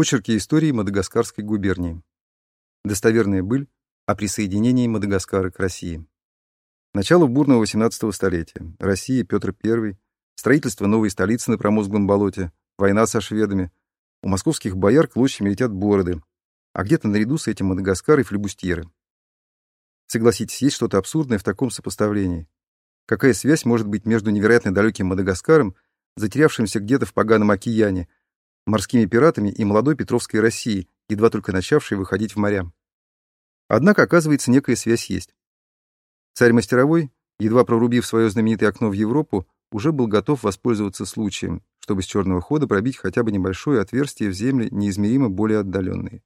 Очерки истории Мадагаскарской губернии. Достоверная быль о присоединении Мадагаскара к России. Начало бурного XVIII столетия. Россия, Петр I, строительство новой столицы на промозглом болоте, война со шведами. У московских бояр клочьями летят бороды, а где-то наряду с этим Мадагаскар и флебустьеры. Согласитесь, есть что-то абсурдное в таком сопоставлении. Какая связь может быть между невероятно далеким Мадагаскаром, затерявшимся где-то в поганом океане, морскими пиратами и молодой Петровской Россией, едва только начавшей выходить в моря? Однако, оказывается, некая связь есть. Царь Мастеровой, едва прорубив свое знаменитое окно в Европу, уже был готов воспользоваться случаем, чтобы с черного хода пробить хотя бы небольшое отверстие в земле неизмеримо более отдаленные,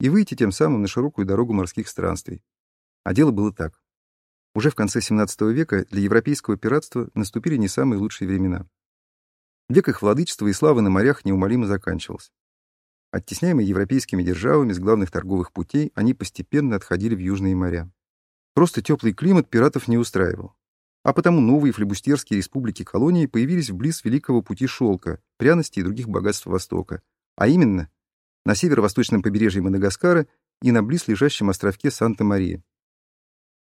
и выйти тем самым на широкую дорогу морских странствий. А дело было так. Уже в конце XVII века для европейского пиратства наступили не самые лучшие времена. Век их владычества и славы на морях неумолимо заканчивался. Оттесняемые европейскими державами с главных торговых путей, они постепенно отходили в южные моря. Просто теплый климат пиратов не устраивал. А потому новые флебустерские республики-колонии появились вблиз Великого пути шелка, пряностей и других богатств Востока, а именно на северо-восточном побережье Мадагаскара и на близлежащем островке Санта-Мария.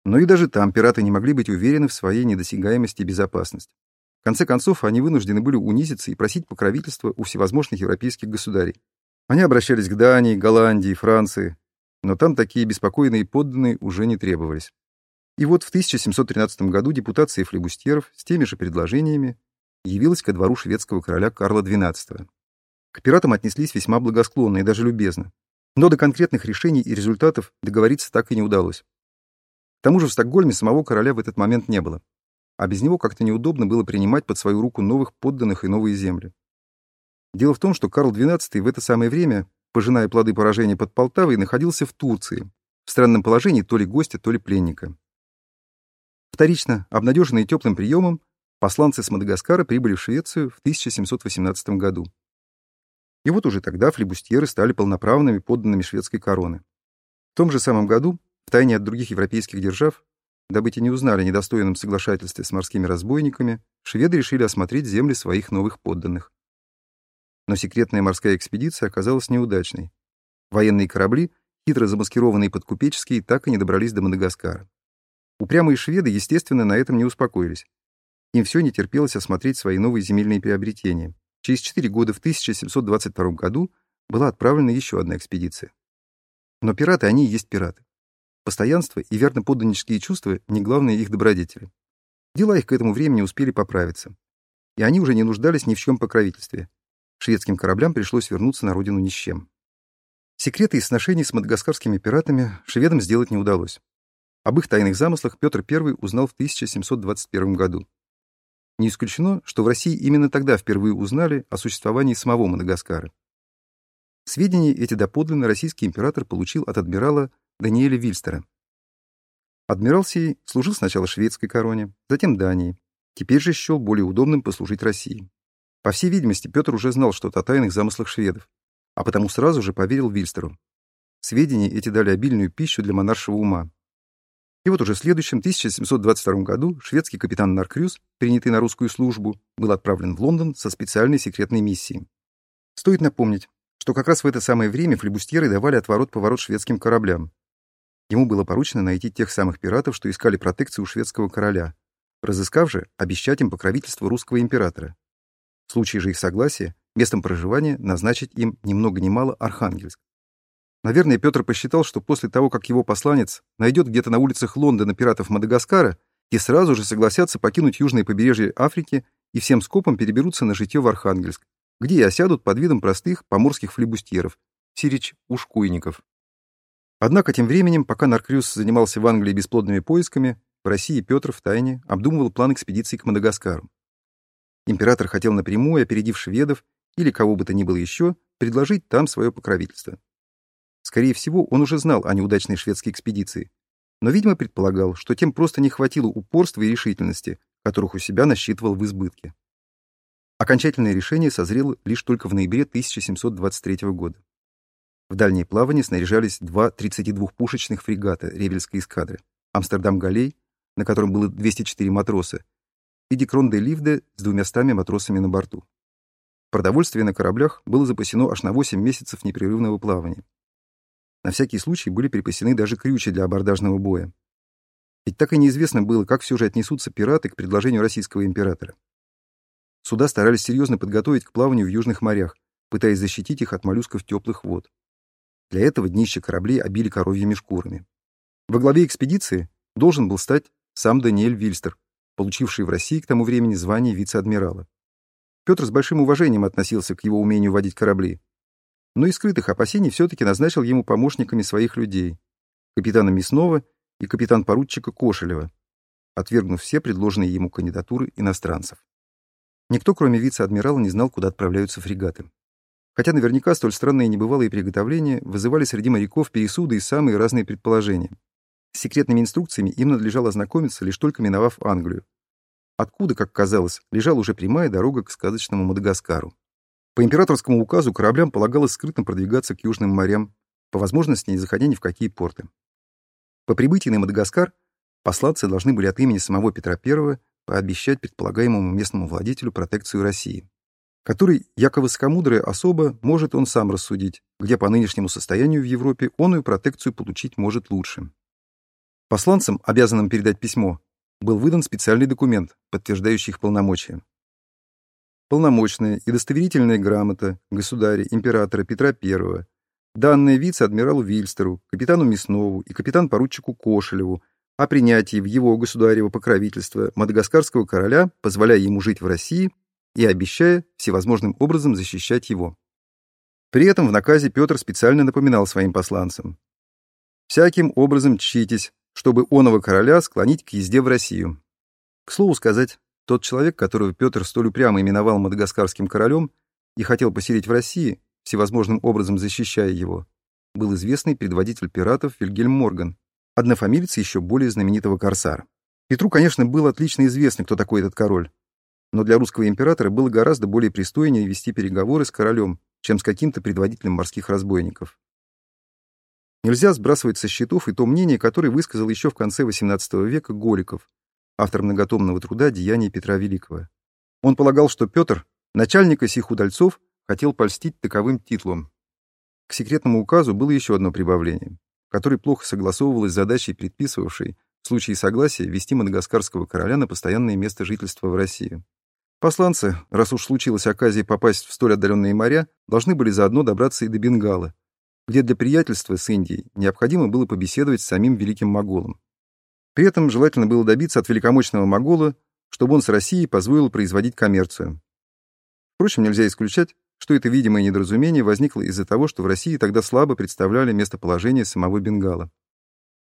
Но и даже там пираты не могли быть уверены в своей недосягаемости и безопасности. В конце концов, они вынуждены были унизиться и просить покровительства у всевозможных европейских государей. Они обращались к Дании, Голландии, Франции, но там такие беспокойные подданные уже не требовались. И вот в 1713 году депутация флебустьеров с теми же предложениями явилась ко двору шведского короля Карла XII. К пиратам отнеслись весьма благосклонно и даже любезно. Но до конкретных решений и результатов договориться так и не удалось. К тому же в Стокгольме самого короля в этот момент не было, а без него как-то неудобно было принимать под свою руку новых подданных и новые земли. Дело в том, что Карл XII в это самое время, пожиная плоды поражения под Полтавой, находился в Турции, в странном положении то ли гостя, то ли пленника. Вторично, обнадеженные теплым приемом, посланцы с Мадагаскара прибыли в Швецию в 1718 году. И вот уже тогда флебустьеры стали полноправными подданными шведской короны. В том же самом году, втайне от других европейских держав, дабы те не узнали о недостойном соглашательстве с морскими разбойниками, шведы решили осмотреть земли своих новых подданных. Но секретная морская экспедиция оказалась неудачной. Военные корабли, хитро замаскированные под купеческие, так и не добрались до Мадагаскара. Упрямые шведы, естественно, на этом не успокоились. Им все не терпелось осмотреть свои новые земельные приобретения. Через четыре года, в 1722 году, была отправлена еще одна экспедиция. Но пираты, они и есть пираты. Постоянство и верно подданнические чувства — не главные их добродетели. Дела их к этому времени успели поправиться. И они уже не нуждались ни в чем покровительстве. Шведским кораблям пришлось вернуться на родину ни с чем. Секреты и сношений с мадагаскарскими пиратами шведам сделать не удалось. Об их тайных замыслах Петр I узнал в 1721 году. Не исключено, что в России именно тогда впервые узнали о существовании самого Мадагаскара. Сведения эти доподлинно российский император получил от адмирала Даниэля Вильстера. Адмирал сей служил сначала шведской короне, затем Дании. Теперь же счел более удобным послужить России. По всей видимости, Петр уже знал что-то о тайных замыслах шведов, а потому сразу же поверил Вильстеру. Сведения эти дали обильную пищу для монаршего ума. И вот уже в следующем, 1722 году, шведский капитан Наркрюс, принятый на русскую службу, был отправлен в Лондон со специальной секретной миссией. Стоит напомнить, что как раз в это самое время флебустьеры давали отворот-поворот шведским кораблям. Ему было поручено найти тех самых пиратов, что искали протекцию у шведского короля, разыскав же, обещать им покровительство русского императора. В случае же их согласия, местом проживания назначить им ни много ни мало Архангельск. Наверное, Петр посчитал, что после того, как его посланец найдет где-то на улицах Лондона пиратов Мадагаскара, и сразу же согласятся покинуть южное побережье Африки и всем скопом переберутся на житье в Архангельск, где и осядут под видом простых поморских флебустьеров, сирич-ушкуйников. Однако тем временем, пока Наркрюс занимался в Англии бесплодными поисками, в России Петр втайне обдумывал план экспедиции к Мадагаскару. Император хотел напрямую, опередив шведов или кого бы то ни было еще, предложить там свое покровительство. Скорее всего, он уже знал о неудачной шведской экспедиции, но, видимо, предполагал, что тем просто не хватило упорства и решительности, которых у себя насчитывал в избытке. Окончательное решение созрело лишь только в ноябре 1723 года. В дальнее плавание снаряжались два 32-пушечных фрегата Ревельской эскадры, Амстердам-Галей, на котором было 204 матроса, и Декрон де Ливде с двумястами матросами на борту. продовольствие на кораблях было запасено аж на 8 месяцев непрерывного плавания. На всякий случай были припасены даже крючи для абордажного боя. Ведь так и неизвестно было, как все же отнесутся пираты к предложению российского императора. Суда старались серьезно подготовить к плаванию в южных морях, пытаясь защитить их от моллюсков теплых вод. Для этого днища кораблей обили коровьими шкурами. Во главе экспедиции должен был стать сам Даниэль Вильстер, получивший в России к тому времени звание вице-адмирала. Петр с большим уважением относился к его умению водить корабли, но из скрытых опасений все-таки назначил ему помощниками своих людей, капитана Мясного и капитан-поручика Кошелева, отвергнув все предложенные ему кандидатуры иностранцев. Никто, кроме вице-адмирала, не знал, куда отправляются фрегаты. Хотя наверняка столь странные небывалые приготовления вызывали среди моряков пересуды и самые разные предположения. С секретными инструкциями им надлежало ознакомиться, лишь только миновав Англию. Откуда, как казалось, лежала уже прямая дорога к сказочному Мадагаскару. По императорскому указу кораблям полагалось скрытно продвигаться к южным морям, по возможности не заходя ни в какие порты. По прибытии на Мадагаскар посланцы должны были от имени самого Петра I пообещать предполагаемому местному владетелю протекцию России, который, якобы скомудрая особа, может он сам рассудить, где по нынешнему состоянию в Европе он и протекцию получить может лучше. Посланцам, обязанным передать письмо, был выдан специальный документ, подтверждающий их полномочия. Полномочная и достоверительная грамота государя императора Петра I, данная вице-адмиралу Вильстеру, капитану Мяснову и капитан-поручику Кошелеву о принятии в его государево покровительство мадагаскарского короля, позволяя ему жить в России и обещая всевозможным образом защищать его. При этом в наказе Петр специально напоминал своим посланцам. «Всяким образом чтитесь, чтобы оного короля склонить к езде в Россию. К слову сказать, тот человек, которого Петр столь упрямо именовал мадагаскарским королем и хотел поселить в России, всевозможным образом защищая его, был известный предводитель пиратов Вильгельм Морган, однофамилец еще более знаменитого корсара. Петру, конечно, было отлично известно, кто такой этот король, но для русского императора было гораздо более пристойнее вести переговоры с королем, чем с каким-то предводителем морских разбойников. Нельзя сбрасывать со счетов и то мнение, которое высказал еще в конце XVIII века Голиков, автор многотомного труда «Деяния Петра Великого». Он полагал, что Петр, начальника сих удальцов, хотел польстить таковым титулом. К секретному указу было еще одно прибавление, которое плохо согласовывалось с задачей, предписывавшей в случае согласия вести мадагаскарского короля на постоянное место жительства в России. Посланцы, раз уж случилась оказия попасть в столь отдаленные моря, должны были заодно добраться и до Бенгала, где для приятельства с Индией необходимо было побеседовать с самим великим моголом. При этом желательно было добиться от великомощного могола, чтобы он с Россией позволил производить коммерцию. Впрочем, нельзя исключать, что это видимое недоразумение возникло из-за того, что в России тогда слабо представляли местоположение самого Бенгала.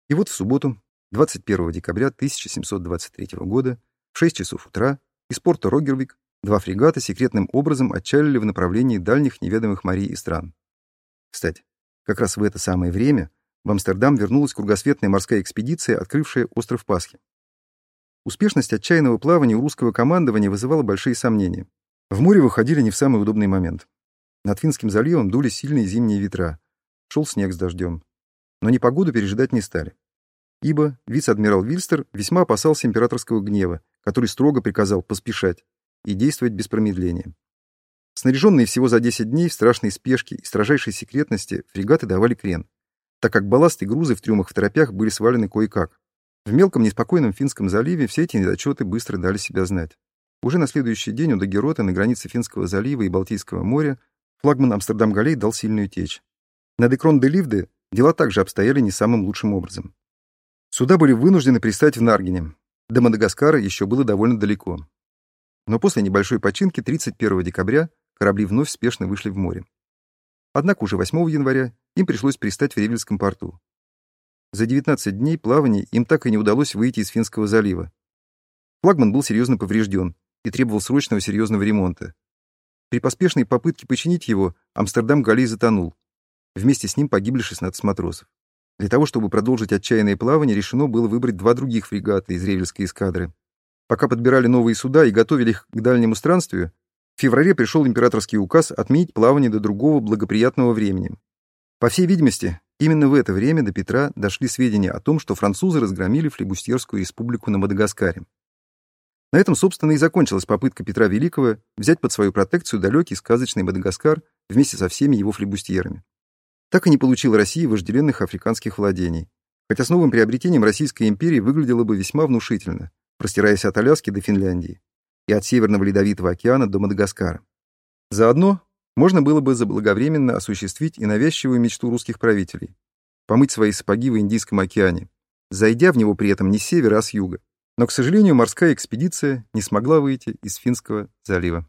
И вот в субботу, 21 декабря 1723 года, в 6 часов утра, из порта Рогервик два фрегата секретным образом отчалили в направлении дальних неведомых морей и стран. Кстати, как раз в это самое время в Амстердам вернулась кругосветная морская экспедиция, открывшая остров Пасхи. Успешность отчаянного плавания у русского командования вызывала большие сомнения. В море выходили не в самый удобный момент. Над Финским заливом дули сильные зимние ветра. Шел снег с дождем. Но непогоду пережидать не стали. Ибо вице-адмирал Вильстер весьма опасался императорского гнева, который строго приказал поспешать и действовать без промедления. Снаряженные всего за 10 дней в страшной спешке и строжайшей секретности фрегаты давали крен, так как балласт и грузы в трюмах в торопях были свалены кое-как. В мелком неспокойном Финском заливе все эти недочеты быстро дали себя знать. Уже на следующий день у Дагерота на границе Финского залива и Балтийского моря флагман Амстердам-Галей дал сильную течь. На Декрон-де-Ливде дела также обстояли не самым лучшим образом. Суда были вынуждены пристать в Наргене. До Мадагаскара еще было довольно далеко. Но после небольшой починки 31 декабря корабли вновь спешно вышли в море. Однако уже 8 января им пришлось пристать в Ревельском порту. За 19 дней плавания им так и не удалось выйти из Финского залива. Флагман был серьезно поврежден и требовал срочного серьезного ремонта. При поспешной попытке починить его Амстердам Галей затонул. Вместе с ним погибли 16 матросов. Для того, чтобы продолжить отчаянное плавание, решено было выбрать два других фрегата из Ревельской эскадры. Пока подбирали новые суда и готовили их к дальнему странствию, в феврале пришел императорский указ отменить плавание до другого благоприятного времени. По всей видимости, именно в это время до Петра дошли сведения о том, что французы разгромили флебустерскую республику на Мадагаскаре. На этом, собственно, и закончилась попытка Петра Великого взять под свою протекцию далекий сказочный Мадагаскар вместе со всеми его флебустьерами. Так и не получила Россия вожделенных африканских владений, хотя с новым приобретением Российская империя выглядела бы весьма внушительно, простираясь от Аляски до Финляндии и от Северного Ледовитого океана до Мадагаскара. Заодно можно было бы заблаговременно осуществить и навязчивую мечту русских правителей — помыть свои сапоги в Индийском океане, зайдя в него при этом не с севера, а с юга. Но, к сожалению, морская экспедиция не смогла выйти из Финского залива.